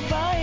bye.